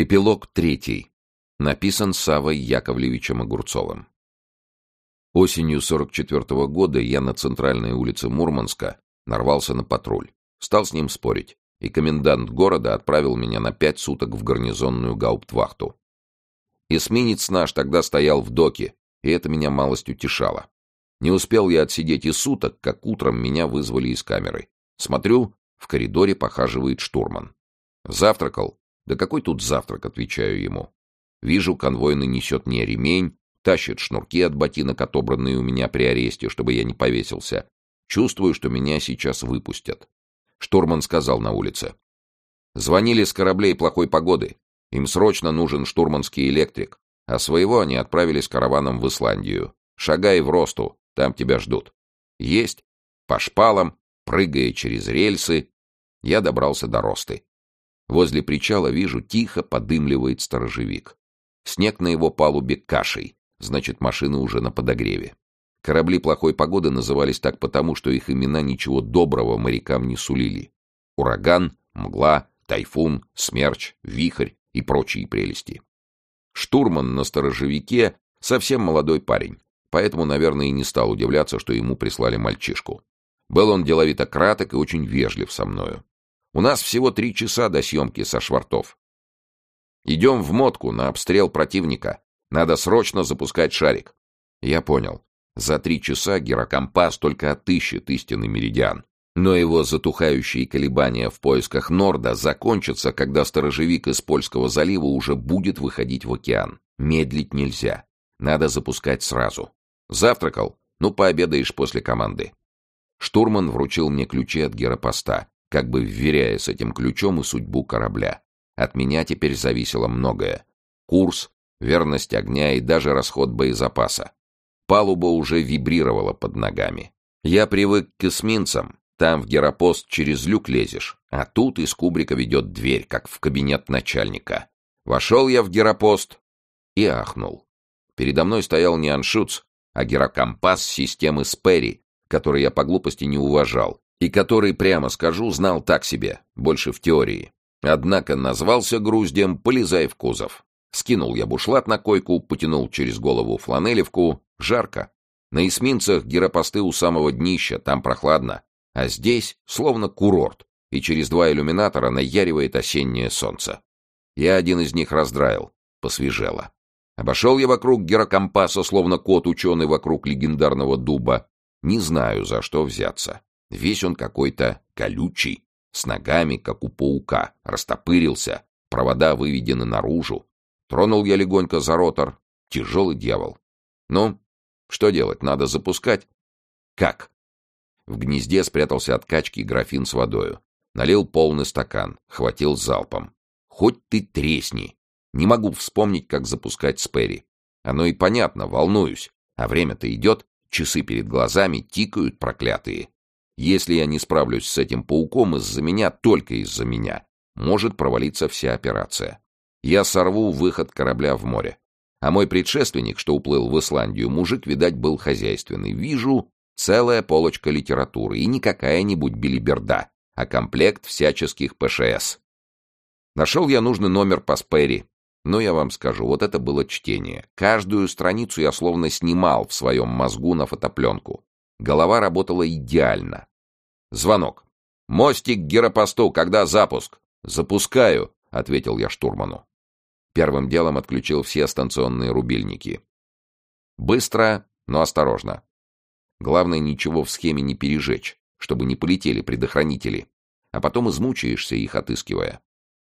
Эпилог третий. Написан Савой Яковлевичем Огурцовым. Осенью 44 -го года я на центральной улице Мурманска нарвался на патруль. Стал с ним спорить, и комендант города отправил меня на пять суток в гарнизонную гауптвахту. Эсминец наш тогда стоял в доке, и это меня малость утешало. Не успел я отсидеть и суток, как утром меня вызвали из камеры. Смотрю, в коридоре похаживает штурман. Завтракал, да какой тут завтрак, отвечаю ему. Вижу, конвойный несет мне ремень, тащит шнурки от ботинок, отобранные у меня при аресте, чтобы я не повесился. Чувствую, что меня сейчас выпустят. Штурман сказал на улице. Звонили с кораблей плохой погоды. Им срочно нужен штурманский электрик. А своего они отправили с караваном в Исландию. Шагай в росту, там тебя ждут. Есть. По шпалам, прыгая через рельсы. Я добрался до росты. Возле причала вижу, тихо подымливает сторожевик. Снег на его палубе кашей, значит, машины уже на подогреве. Корабли плохой погоды назывались так потому, что их имена ничего доброго морякам не сулили. Ураган, мгла, тайфун, смерч, вихрь и прочие прелести. Штурман на сторожевике совсем молодой парень, поэтому, наверное, и не стал удивляться, что ему прислали мальчишку. Был он деловито краток и очень вежлив со мною. У нас всего три часа до съемки со швартов. Идем в мотку на обстрел противника. Надо срочно запускать шарик. Я понял. За три часа гирокомпас только отыщет истинный меридиан. Но его затухающие колебания в поисках Норда закончатся, когда сторожевик из Польского залива уже будет выходить в океан. Медлить нельзя. Надо запускать сразу. Завтракал? Ну, пообедаешь после команды. Штурман вручил мне ключи от гиропоста как бы вверяя с этим ключом и судьбу корабля. От меня теперь зависело многое. Курс, верность огня и даже расход боезапаса. Палуба уже вибрировала под ногами. Я привык к эсминцам. Там в геропост через люк лезешь, а тут из кубрика ведет дверь, как в кабинет начальника. Вошел я в геропост и ахнул. Передо мной стоял не аншуц, а герокомпас системы Сперри, который я по глупости не уважал, и который, прямо скажу, знал так себе, больше в теории. Однако назвался груздем «Полезай в кузов». Скинул я бушлат на койку, потянул через голову фланелевку. Жарко. На эсминцах гиропосты у самого днища, там прохладно. А здесь словно курорт, и через два иллюминатора наяривает осеннее солнце. Я один из них раздраил. Посвежело. Обошел я вокруг гирокомпаса, словно кот-ученый вокруг легендарного дуба. Не знаю, за что взяться. Весь он какой-то колючий, с ногами, как у паука, растопырился, провода выведены наружу. Тронул я легонько за ротор. Тяжелый дьявол. Ну, что делать, надо запускать? Как? В гнезде спрятался от качки графин с водою. Налил полный стакан, хватил залпом. Хоть ты тресни. Не могу вспомнить, как запускать Сперри. Оно и понятно, волнуюсь. А время-то идет, часы перед глазами тикают проклятые. Если я не справлюсь с этим пауком из-за меня, только из-за меня, может провалиться вся операция. Я сорву выход корабля в море. А мой предшественник, что уплыл в Исландию, мужик, видать, был хозяйственный. Вижу, целая полочка литературы, и не какая-нибудь билиберда, а комплект всяческих ПШС. Нашел я нужный номер по Сперри. Но я вам скажу, вот это было чтение. Каждую страницу я словно снимал в своем мозгу на фотопленку. Голова работала идеально. Звонок. «Мостик к гиропосту, когда запуск?» «Запускаю», — ответил я штурману. Первым делом отключил все станционные рубильники. Быстро, но осторожно. Главное, ничего в схеме не пережечь, чтобы не полетели предохранители, а потом измучаешься их отыскивая.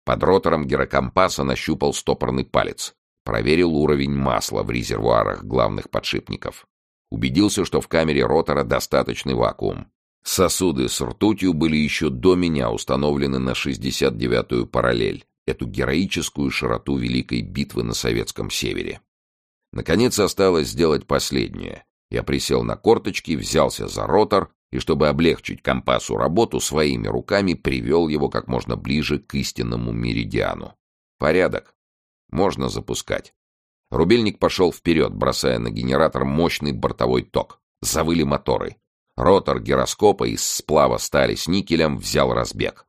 Под ротором гирокомпаса нащупал стопорный палец. Проверил уровень масла в резервуарах главных подшипников. Убедился, что в камере ротора достаточный вакуум. Сосуды с ртутью были еще до меня установлены на 69-ю параллель, эту героическую широту Великой битвы на Советском Севере. Наконец осталось сделать последнее. Я присел на корточки, взялся за ротор и, чтобы облегчить компасу работу, своими руками привел его как можно ближе к истинному меридиану. Порядок. Можно запускать. Рубильник пошел вперед, бросая на генератор мощный бортовой ток. Завыли моторы. Ротор гироскопа из сплава стали с никелем взял разбег.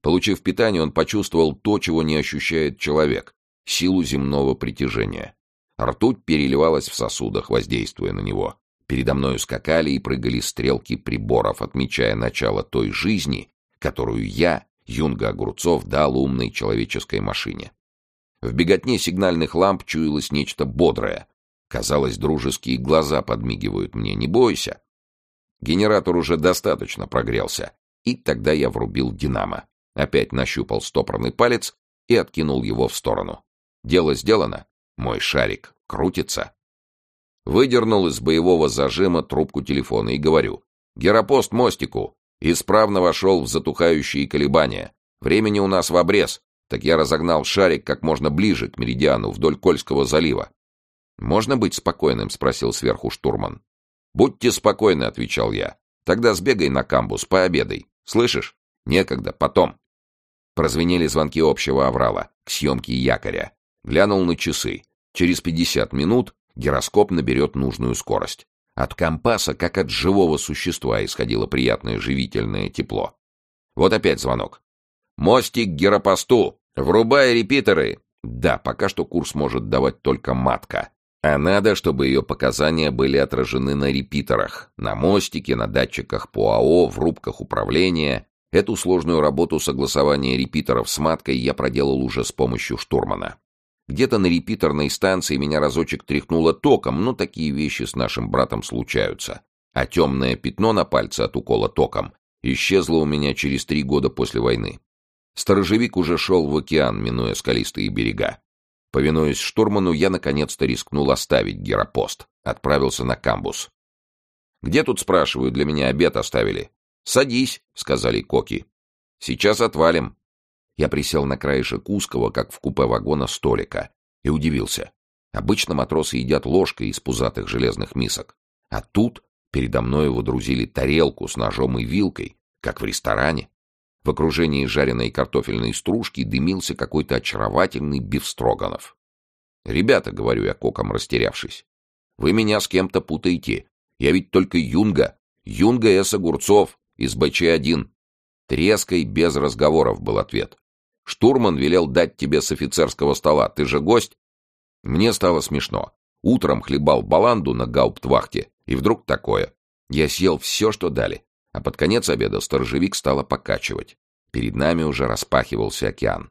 Получив питание, он почувствовал то, чего не ощущает человек — силу земного притяжения. Ртуть переливалась в сосудах, воздействуя на него. Передо мною скакали и прыгали стрелки приборов, отмечая начало той жизни, которую я, Юнга Огурцов, дал умной человеческой машине. В беготне сигнальных ламп чуялось нечто бодрое. Казалось, дружеские глаза подмигивают мне. «Не бойся!» Генератор уже достаточно прогрелся, и тогда я врубил динамо. Опять нащупал стопорный палец и откинул его в сторону. Дело сделано. Мой шарик крутится. Выдернул из боевого зажима трубку телефона и говорю. «Герапост мостику!» Исправно вошел в затухающие колебания. Времени у нас в обрез. Так я разогнал шарик как можно ближе к меридиану вдоль Кольского залива. «Можно быть спокойным?» — спросил сверху штурман. «Будьте спокойны», — отвечал я. «Тогда сбегай на камбус, пообедай. Слышишь? Некогда, потом». Прозвенели звонки общего аврала к съемке якоря. Глянул на часы. Через пятьдесят минут гироскоп наберет нужную скорость. От компаса, как от живого существа, исходило приятное живительное тепло. Вот опять звонок. «Мостик к гиропосту! Врубай репитеры!» Да, пока что курс может давать только матка. А надо, чтобы ее показания были отражены на репитерах, на мостике, на датчиках по АО, в рубках управления. Эту сложную работу согласования репитеров с маткой я проделал уже с помощью штурмана. Где-то на репитерной станции меня разочек тряхнуло током, но такие вещи с нашим братом случаются. А темное пятно на пальце от укола током исчезло у меня через три года после войны. Сторожевик уже шел в океан, минуя скалистые берега. Повинуясь штурману, я наконец-то рискнул оставить геропост. Отправился на камбус. «Где тут, спрашиваю, для меня обед оставили?» «Садись», — сказали коки. «Сейчас отвалим». Я присел на краешек узкого, как в купе вагона, столика и удивился. Обычно матросы едят ложкой из пузатых железных мисок. А тут передо мной водрузили тарелку с ножом и вилкой, как в ресторане. В окружении жареной картофельной стружки дымился какой-то очаровательный бифстроганов. «Ребята», — говорю я коком, растерявшись, — «вы меня с кем-то путаете. Я ведь только Юнга. Юнга С. Огурцов. Из БЧ-1. Треской без разговоров был ответ. Штурман велел дать тебе с офицерского стола. Ты же гость? Мне стало смешно. Утром хлебал баланду на гауптвахте, и вдруг такое. Я съел все, что дали. А под конец обеда сторожевик стало покачивать. Перед нами уже распахивался океан.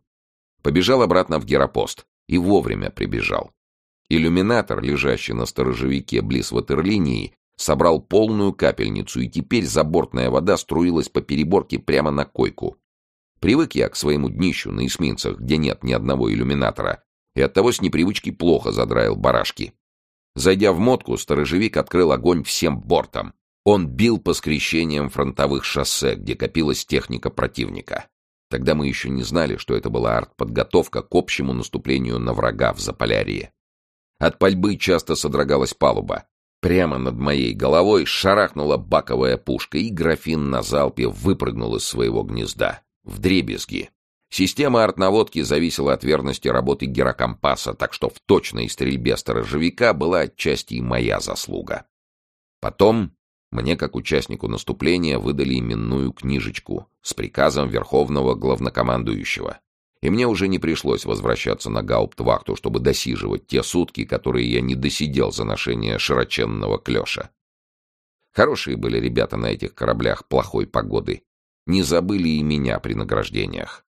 Побежал обратно в Геропост. И вовремя прибежал. Иллюминатор, лежащий на сторожевике близ ватерлинии, собрал полную капельницу, и теперь забортная вода струилась по переборке прямо на койку. Привык я к своему днищу на эсминцах, где нет ни одного иллюминатора, и оттого с непривычки плохо задраил барашки. Зайдя в мотку, сторожевик открыл огонь всем бортом. Он бил по скрещениям фронтовых шоссе, где копилась техника противника. Тогда мы еще не знали, что это была артподготовка к общему наступлению на врага в Заполярье. От пальбы часто содрогалась палуба, Прямо над моей головой шарахнула баковая пушка, и графин на залпе выпрыгнул из своего гнезда. В дребезги. Система артнаводки зависела от верности работы герокомпаса, так что в точной стрельбе сторожевика была отчасти и моя заслуга. Потом мне, как участнику наступления, выдали именную книжечку с приказом Верховного Главнокомандующего и мне уже не пришлось возвращаться на гауптвахту, чтобы досиживать те сутки, которые я не досидел за ношение широченного клёша. Хорошие были ребята на этих кораблях плохой погоды. Не забыли и меня при награждениях.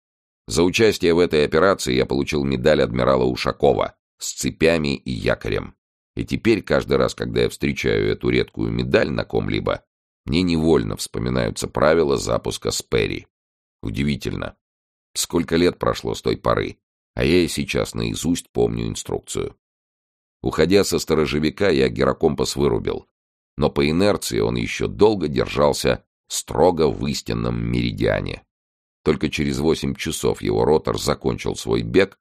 За участие в этой операции я получил медаль адмирала Ушакова с цепями и якорем. И теперь каждый раз, когда я встречаю эту редкую медаль на ком-либо, мне невольно вспоминаются правила запуска Сперри. Удивительно. Сколько лет прошло с той поры, а я и сейчас наизусть помню инструкцию. Уходя со сторожевика, я гирокомпас вырубил, но по инерции он еще долго держался строго в истинном меридиане. Только через восемь часов его ротор закончил свой бег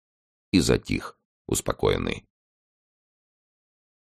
и затих, успокоенный.